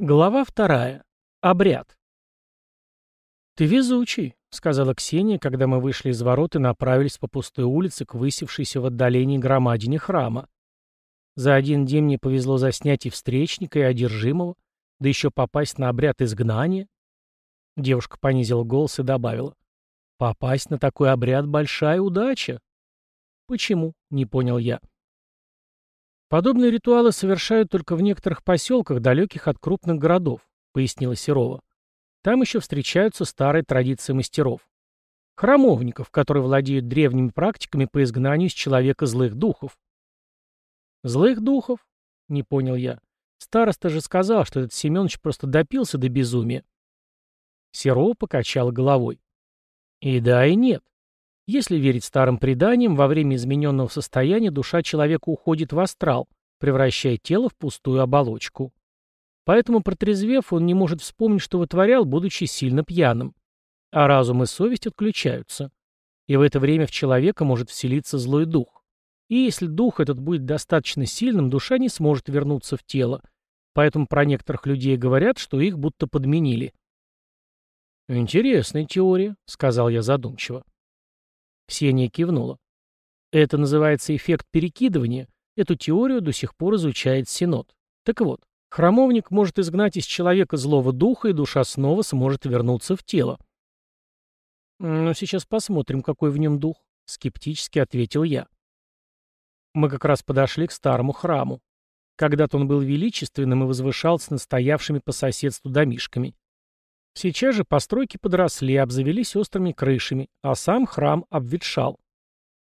Глава вторая. Обряд. «Ты везучий», — сказала Ксения, когда мы вышли из ворот и направились по пустой улице к высевшейся в отдалении громадине храма. За один день мне повезло заснять и встречника, и одержимого, да еще попасть на обряд изгнания. Девушка понизила голос и добавила. «Попасть на такой обряд — большая удача». «Почему?» — не понял я. Подобные ритуалы совершают только в некоторых поселках, далеких от крупных городов, пояснила Серова. Там еще встречаются старые традиции мастеров. Храмовников, которые владеют древними практиками по изгнанию из человека злых духов. Злых духов? Не понял я. Староста же сказал, что этот Семенович просто допился до безумия. Серова покачал головой. И да, и нет. Если верить старым преданиям, во время измененного состояния душа человека уходит в астрал, превращая тело в пустую оболочку. Поэтому, протрезвев, он не может вспомнить, что вытворял, будучи сильно пьяным. А разум и совесть отключаются. И в это время в человека может вселиться злой дух. И если дух этот будет достаточно сильным, душа не сможет вернуться в тело. Поэтому про некоторых людей говорят, что их будто подменили. «Интересная теория», — сказал я задумчиво. Ксения кивнула. Это называется эффект перекидывания. Эту теорию до сих пор изучает Синод. Так вот, храмовник может изгнать из человека злого духа, и душа снова сможет вернуться в тело. «Ну, сейчас посмотрим, какой в нем дух», — скептически ответил я. Мы как раз подошли к старому храму. Когда-то он был величественным и возвышался над стоявшими по соседству домишками. Сейчас же постройки подросли, обзавелись острыми крышами, а сам храм обветшал.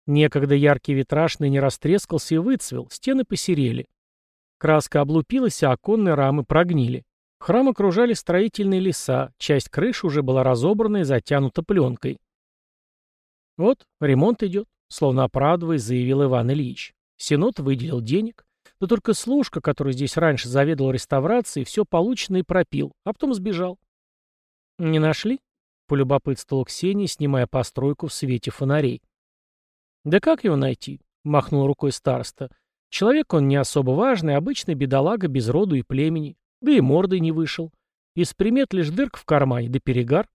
Некогда яркий витраж ныне растрескался и выцвел, стены посерели. Краска облупилась, а оконные рамы прогнили. Храм окружали строительные леса, часть крыши уже была разобрана и затянута пленкой. «Вот, ремонт идет», — словно оправдываясь, заявил Иван Ильич. Сенат выделил денег, но только служка, который здесь раньше заведовал реставрацией, все полученное пропил, а потом сбежал. «Не нашли?» — полюбопытствовал Ксения, снимая постройку в свете фонарей. «Да как его найти?» — махнул рукой староста. «Человек он не особо важный, обычный бедолага без роду и племени, да и мордой не вышел. Из примет лишь дырк в кармане, да перегар».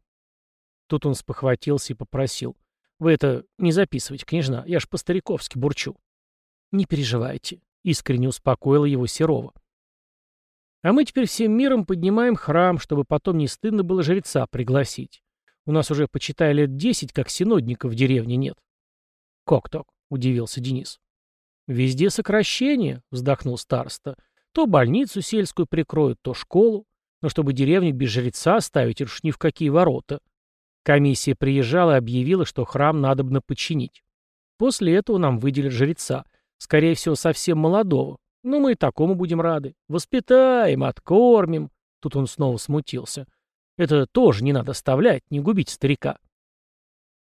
Тут он спохватился и попросил. «Вы это не записывайте, княжна, я ж по-стариковски бурчу». «Не переживайте», — искренне успокоила его Серова. А мы теперь всем миром поднимаем храм, чтобы потом не стыдно было жреца пригласить. У нас уже, почитай, лет десять, как синодников в деревне нет. Как так? — удивился Денис. Везде сокращение, — вздохнул староста. То больницу сельскую прикроют, то школу. Но чтобы деревню без жреца оставить, уж ни в какие ворота. Комиссия приезжала и объявила, что храм надобно починить. После этого нам выделят жреца, скорее всего, совсем молодого, ну, мы и такому будем рады. Воспитаем, откормим. Тут он снова смутился. Это тоже не надо оставлять, не губить старика.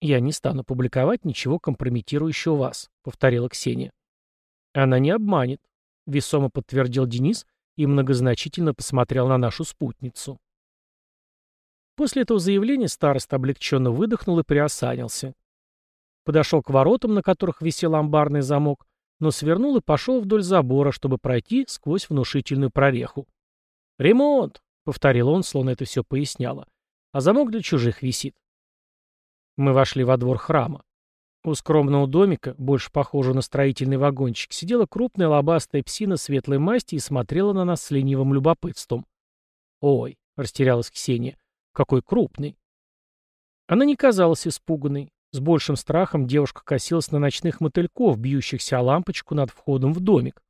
Я не стану публиковать ничего компрометирующего вас, повторила Ксения. Она не обманет, весомо подтвердил Денис и многозначительно посмотрел на нашу спутницу. После этого заявления староста облегченно выдохнул и приосанился. Подошел к воротам, на которых висел амбарный замок, но свернул и пошел вдоль забора, чтобы пройти сквозь внушительную прореху. «Ремонт!» — повторил он, словно это все поясняло. «А замок для чужих висит». Мы вошли во двор храма. У скромного домика, больше похожего на строительный вагончик, сидела крупная лобастая псина светлой масти и смотрела на нас с ленивым любопытством. «Ой!» — растерялась Ксения. «Какой крупный!» Она не казалась испуганной. С большим страхом девушка косилась на ночных мотыльков, бьющихся о лампочку над входом в домик.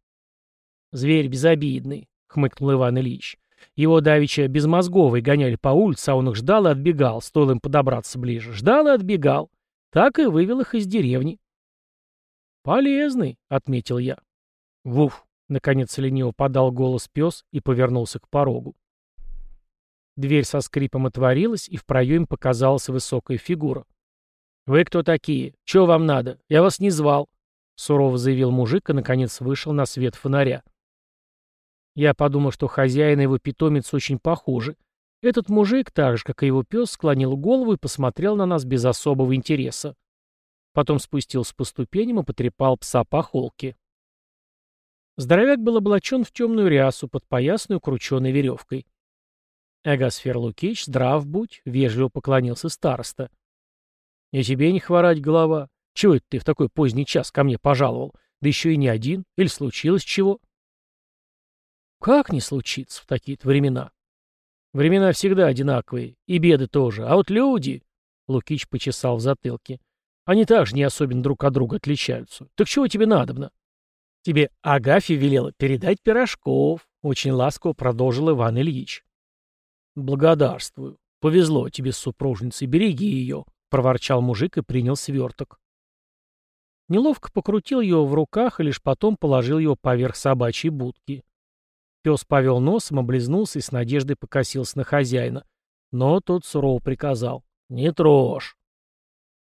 «Зверь безобидный», — хмыкнул Иван Ильич. Его давеча безмозговый гоняли по улице, а он их ждал и отбегал, стоило им подобраться ближе. Ждал и отбегал. Так и вывел их из деревни. «Полезный», — отметил я. «Вуф», — наконец лениво подал голос пес и повернулся к порогу. Дверь со скрипом отворилась, и в проеме показалась высокая фигура. «Вы кто такие? Чего вам надо? Я вас не звал», — сурово заявил мужик и, наконец, вышел на свет фонаря. Я подумал, что хозяин и его питомец очень похожи. Этот мужик, так же, как и его пес, склонил голову и посмотрел на нас без особого интереса. Потом спустился по ступеням и потрепал пса по холке. Здоровяк был облачен в темную рясу, подпоясную крученой веревкой. Эгосфер Лукич, здрав будь, вежливо поклонился староста. И тебе не хворать голова. Чего это ты в такой поздний час ко мне пожаловал? Да еще и не один. Или случилось чего? Как не случится в такие-то времена? Времена всегда одинаковые, и беды тоже. А вот люди... Лукич почесал в затылке. Они также не особенно друг от друга отличаются. Так чего тебе надобно? Тебе Агафья велела передать пирожков, очень ласково продолжил Иван Ильич. Благодарствую. Повезло тебе с супружницей, береги ее, проворчал мужик и принял сверток. Неловко покрутил его в руках и лишь потом положил его поверх собачьей будки. Пес повел носом, облизнулся и с надеждой покосился на хозяина. Но тот сурово приказал. «Не трожь!»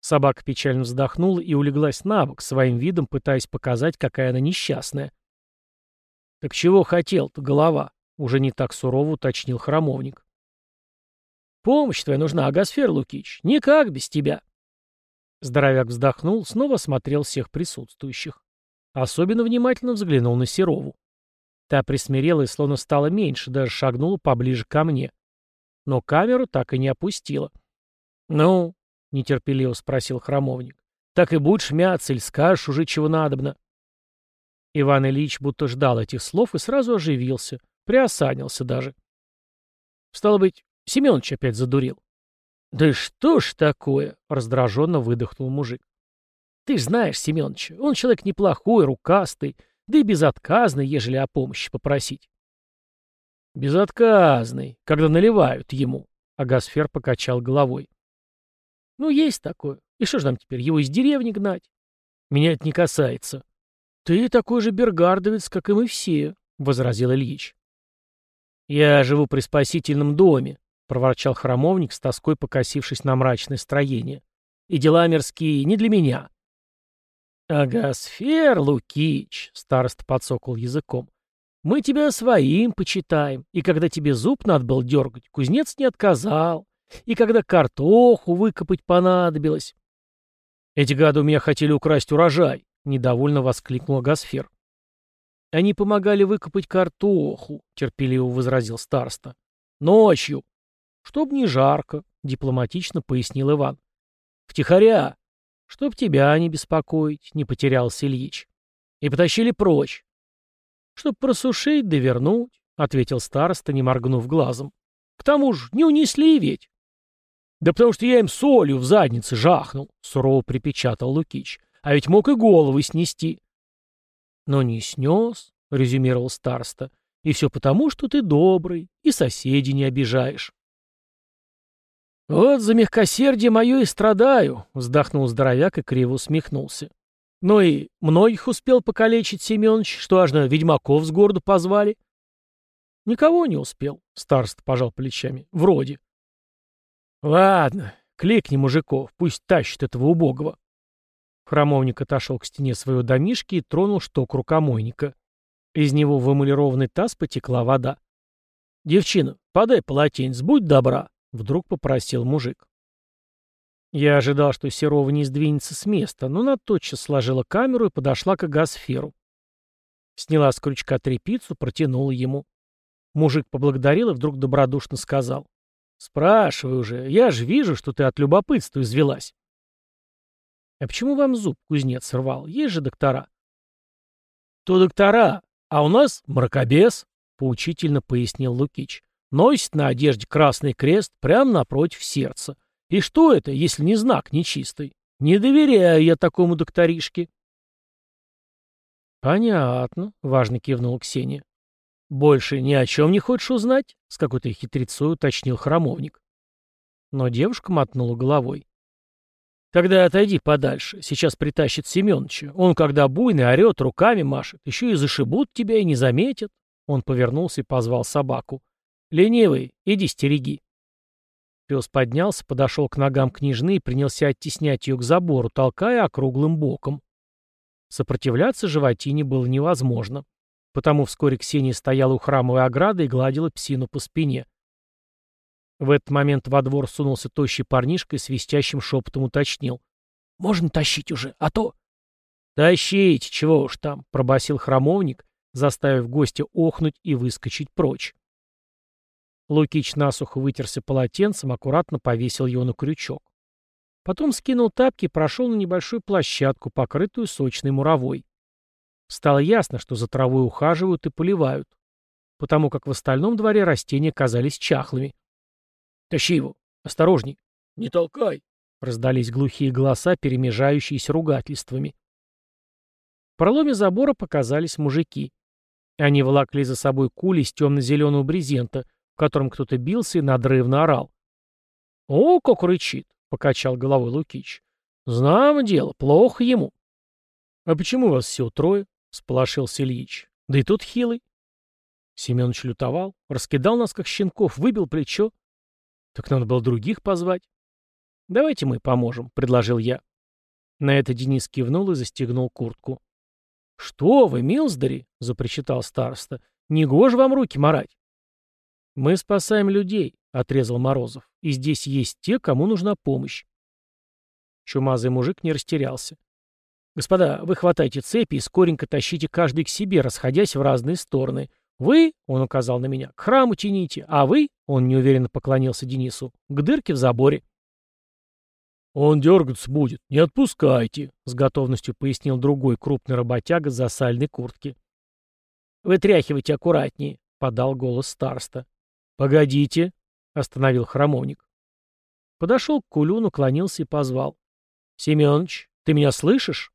Собака печально вздохнула и улеглась на бок, своим видом пытаясь показать, какая она несчастная. «Так чего хотел-то, голова?» — уже не так сурово уточнил храмовник. «Помощь твоя нужна, Агасфер Лукич. Никак без тебя». Здоровяк вздохнул, снова осмотрел всех присутствующих. Особенно внимательно взглянул на Серову. Та присмирела и словно стала меньше, даже шагнула поближе ко мне. Но камеру так и не опустила. «Ну?» — нетерпеливо спросил храмовник. «Так и будешь мяться или скажешь уже, чего надобно?» Иван Ильич будто ждал этих слов и сразу оживился, приосанился даже. Стало быть, Семенович опять задурил. «Да что ж такое?» — раздраженно выдохнул мужик. «Ты ж знаешь Семеновича, он человек неплохой, рукастый, да и безотказный, ежели о помощи попросить. Безотказный, когда наливают ему, а Гасфер покачал головой. Ну, есть такое. И что ж нам теперь, его из деревни гнать? Меня это не касается. Ты такой же бергардовец, как и мы все, — возразил Ильич. Я живу при спасительном доме, — проворчал храмовник, с тоской покосившись на мрачное строение. И дела мирские не для меня. «Агасфер, Лукич!» — староста подсокол языком. «Мы тебя своим почитаем, и когда тебе зуб надо был дергать, кузнец не отказал, и когда картоху выкопать понадобилось». «Эти гады у меня хотели украсть урожай», — недовольно воскликнул Агасфер. «Они помогали выкопать картоху», — терпеливо возразил староста. «Ночью». «Чтоб не жарко», — дипломатично пояснил Иван. «Втихаря, Чтоб тебя не беспокоить, не потерялся Ильич. И потащили прочь. Чтоб просушить да вернуть, — ответил староста, не моргнув глазом. К тому же не унесли ведь. Да потому что я им солью в заднице жахнул, — сурово припечатал Лукич. А ведь мог и головы снести. Но не снес, — резюмировал староста. И все потому, что ты добрый и соседей не обижаешь. «Вот за мягкосердие мое и страдаю», — вздохнул здоровяк и криво усмехнулся. «Ну и многих успел покалечить Семенович, что аж на ведьмаков с города позвали?» «Никого не успел», — староста пожал плечами. «Вроде». «Ладно, кликни мужиков, пусть тащит этого убогого». Хромовник отошел к стене своего домишки и тронул шток рукомойника. Из него в эмалированный таз потекла вода. «Девчина, подай полотенец, будь добра», Вдруг попросил мужик. Я ожидал, что Серова не сдвинется с места, но она тотчас сложила камеру и подошла к газсферу. Сняла с крючка трепицу, протянула ему. Мужик поблагодарил и вдруг добродушно сказал. «Спрашивай уже, я же вижу, что ты от любопытства извелась». «А почему вам зуб кузнец сорвал? Есть же доктора». «То доктора, а у нас мракобес», — поучительно пояснил Лукич. Носит на одежде красный крест прямо напротив сердца. И что это, если не знак нечистый? Не доверяю я такому докторишке. Понятно, важно кивнула Ксения. Больше ни о чем не хочешь узнать? С какой-то хитрецой уточнил храмовник. Но девушка мотнула головой. Тогда отойди подальше, сейчас притащит Семеновича. Он, когда буйный, орет, руками машет, еще и зашибут тебя и не заметят. Он повернулся и позвал собаку. «Ленивый, иди стереги». Пес поднялся, подошел к ногам княжны и принялся оттеснять ее к забору, толкая округлым боком. Сопротивляться животине было невозможно, потому вскоре Ксения стояла у храмовой ограды и гладила псину по спине. В этот момент во двор сунулся тощий парнишка и свистящим шепотом уточнил. «Можно тащить уже, а то...» «Тащите, чего уж там», — пробасил храмовник, заставив гостя охнуть и выскочить прочь. Лукич насухо вытерся полотенцем, аккуратно повесил его на крючок. Потом скинул тапки и прошел на небольшую площадку, покрытую сочной муровой. Стало ясно, что за травой ухаживают и поливают, потому как в остальном дворе растения казались чахлыми. «Тащи его! Осторожней!» «Не толкай!» — раздались глухие голоса, перемежающиеся ругательствами. В проломе забора показались мужики. Они волокли за собой кули из темно-зеленого брезента, котором кто-то бился и надрывно орал. «О, как рычит!» — покачал головой Лукич. «Знамо дело, плохо ему». «А почему вас всего трое?» — сполошился Ильич. «Да и тут хилый». Семенович лютовал, раскидал нас, как щенков, выбил плечо. Так надо было других позвать. «Давайте мы поможем», — предложил я. На это Денис кивнул и застегнул куртку. «Что вы, милздари?» — запричитал староста. «Негоже вам руки марать». «Мы спасаем людей», — отрезал Морозов. «И здесь есть те, кому нужна помощь». Чумазый мужик не растерялся. «Господа, вы хватайте цепи и скоренько тащите каждый к себе, расходясь в разные стороны. Вы, — он указал на меня, — к храму тяните, а вы, — он неуверенно поклонился Денису, — к дырке в заборе». «Он дергаться будет, не отпускайте», — с готовностью пояснил другой крупный работяга за сальной куртки. «Вытряхивайте аккуратнее», — подал голос староста. «Погодите», — остановил храмовник. Подошел к кулю, наклонился и позвал. «Семеныч, ты меня слышишь?»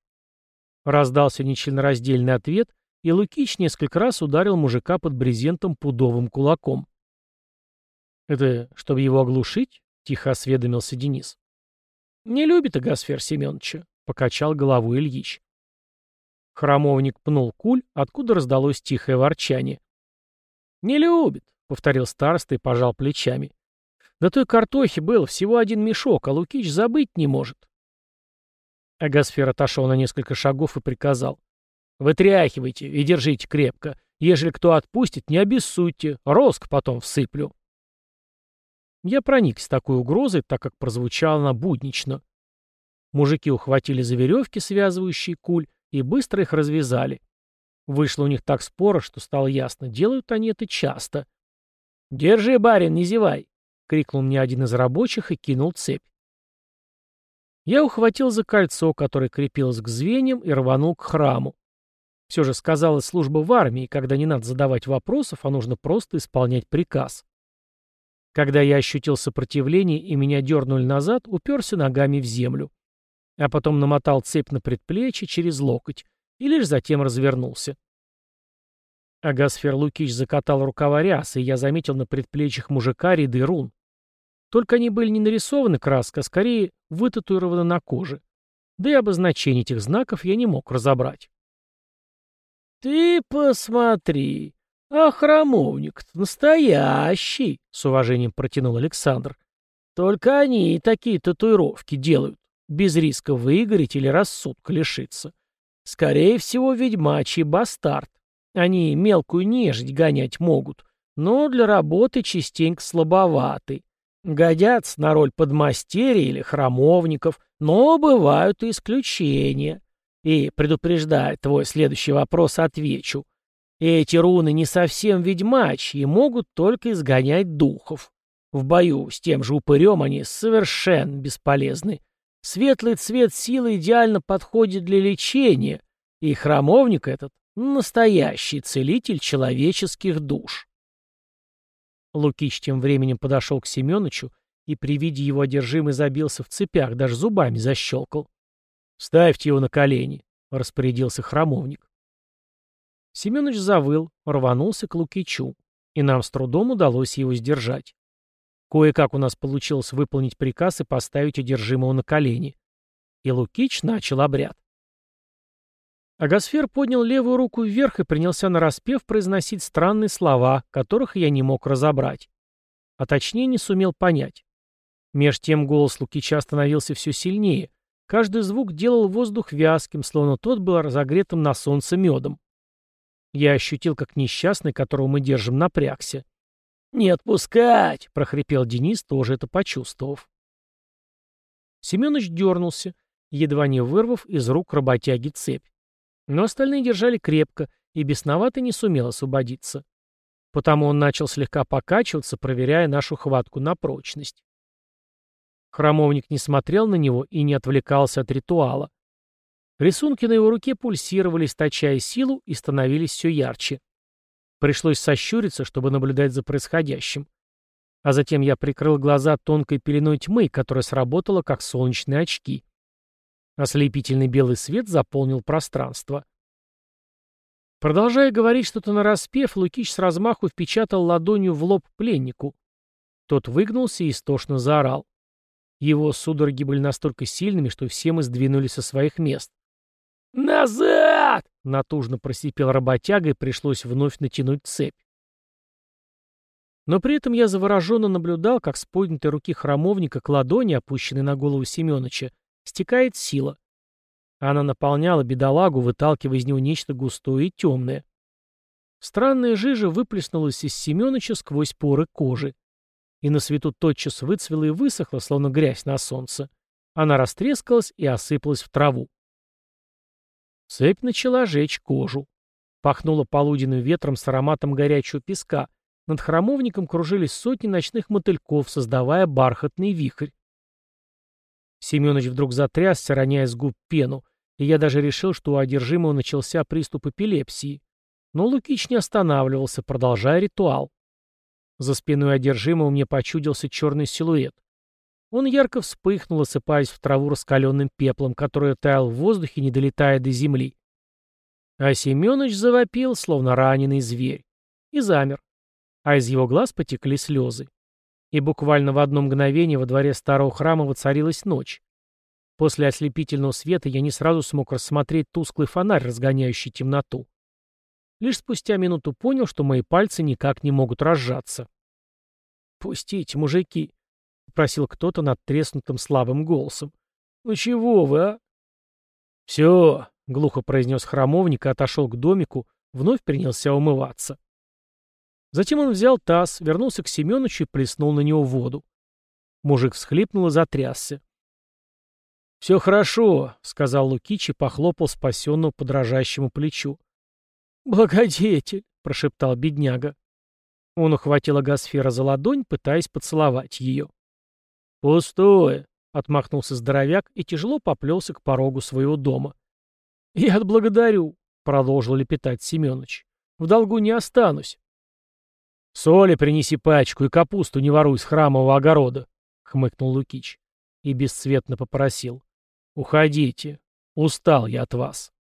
Раздался нечленораздельный ответ, и Лукич несколько раз ударил мужика под брезентом пудовым кулаком. «Это чтобы его оглушить?» — тихо осведомился Денис. «Не любит Агасфер Семеновича», — покачал голову Ильич. Хромовник пнул куль, откуда раздалось тихое ворчание. «Не любит», — повторил староста и пожал плечами. «Да той картохи было всего один мешок, а Лукич забыть не может». Агасфер отошел на несколько шагов и приказал. «Вытряхивайте и держите крепко. Ежели кто отпустит, не обессудьте, роск потом всыплю». Я проникся такой угрозой, так как прозвучала она буднично. Мужики ухватили за веревки, связывающие куль, и быстро их развязали. Вышло у них так споро, что стало ясно, делают они это часто. «Держи, барин, не зевай!» — крикнул мне один из рабочих и кинул цепь. Я ухватил за кольцо, которое крепилось к звеньям, и рванул к храму. Все же сказалась служба в армии, когда не надо задавать вопросов, а нужно просто исполнять приказ. Когда я ощутил сопротивление и меня дернули назад, уперся ногами в землю. А потом намотал цепь на предплечье через локоть и лишь затем развернулся. Агасфер Лукич закатал рукава рясы, и я заметил на предплечьях мужика ряды рун. Только они были не нарисованы краской, а скорее вытатуированы на коже. Да и обозначение этих знаков я не мог разобрать. «Ты посмотри!» «А храмовник настоящий!» — с уважением протянул Александр. «Только они и такие татуировки делают, без риска выгореть или рассудка лишиться. Скорее всего, ведьмачий бастард. Они мелкую нежить гонять могут, но для работы частенько слабоваты. Годятся на роль подмастерья или храмовников, но бывают и исключения. И, предупреждая твой следующий вопрос, отвечу. Эти руны не совсем ведьмачьи и могут только изгонять духов. В бою с тем же упырем они совершенно бесполезны. Светлый цвет силы идеально подходит для лечения, и храмовник этот — настоящий целитель человеческих душ. Лукич тем временем подошел к Семеновичу и при виде его одержимый забился в цепях, даже зубами защелкал. «Ставьте его на колени», — распорядился храмовник. Семенович завыл, рванулся к Лукичу, и нам с трудом удалось его сдержать. Кое-как у нас получилось выполнить приказ и поставить одержимого на колени. И Лукич начал обряд. Агасфер поднял левую руку вверх и принялся нараспев произносить странные слова, которых я не мог разобрать. А точнее не сумел понять. Меж тем голос Лукича становился все сильнее. Каждый звук делал воздух вязким, словно тот был разогретым на солнце медом. Я ощутил, как несчастный, которого мы держим, напрягся. «Не отпускать!» — прохрипел Денис, тоже это почувствовав. Семенович дернулся, едва не вырвав из рук работяги цепь. Но остальные держали крепко, и бесноватый не сумел освободиться. потому он начал слегка покачиваться, проверяя нашу хватку на прочность. Храмовник не смотрел на него и не отвлекался от ритуала. Рисунки на его руке пульсировали, источая силу, и становились все ярче. Пришлось сощуриться, чтобы наблюдать за происходящим. А затем я прикрыл глаза тонкой пеленой тьмы, которая сработала как солнечные очки. Ослепительный белый свет заполнил пространство. Продолжая говорить что-то нараспев, Лукич с размаху впечатал ладонью в лоб пленнику. Тот выгнулся и истошно заорал. Его судороги были настолько сильными, что все мы сдвинулись со своих мест. «Назад!» — натужно просипел работяга, и пришлось вновь натянуть цепь. Но при этом я завороженно наблюдал, как с поднятой руки храмовника к ладони, опущенной на голову Семеновича, стекает сила. Она наполняла бедолагу, выталкивая из него нечто густое и темное. Странная жижа выплеснулась из Семеновича сквозь поры кожи. И на свету тотчас выцвела и высохла, словно грязь на солнце. Она растрескалась и осыпалась в траву. Цепь начала жечь кожу. Пахнуло полуденным ветром с ароматом горячего песка. Над храмовником кружились сотни ночных мотыльков, создавая бархатный вихрь. Семенович вдруг затрясся, роняя с губ пену, и я даже решил, что у одержимого начался приступ эпилепсии. Но Лукич не останавливался, продолжая ритуал. За спиной одержимого мне почудился черный силуэт. Он ярко вспыхнул, осыпаясь в траву раскаленным пеплом, который таял в воздухе, не долетая до земли. А Семенович завопил, словно раненый зверь, и замер, а из его глаз потекли слезы. И буквально в одно мгновение во дворе старого храма воцарилась ночь. После ослепительного света я не сразу смог рассмотреть тусклый фонарь, разгоняющий темноту. Лишь спустя минуту понял, что мои пальцы никак не могут разжаться. «Пустите, мужики!» — попросил кто-то над треснутым слабым голосом. «Ну чего вы, а?» «Все!» — глухо произнес храмовник и отошел к домику, вновь принялся умываться. Затем он взял таз, вернулся к Семеновичу и плеснул на него воду. Мужик всхлипнул и затрясся. «Все хорошо», — сказал Лукич и похлопал спасенного по дрожащему плечу. «Благодетель», — прошептал бедняга. Он ухватил агосфера за ладонь, пытаясь поцеловать ее. «Пустое», — отмахнулся здоровяк и тяжело поплелся к порогу своего дома. «Я отблагодарю», — продолжил лепетать Семенович. «В долгу не останусь». «Соли принеси пачку и капусту не воруй с храмового огорода», — хмыкнул Лукич и бесцветно попросил. «Уходите. Устал я от вас».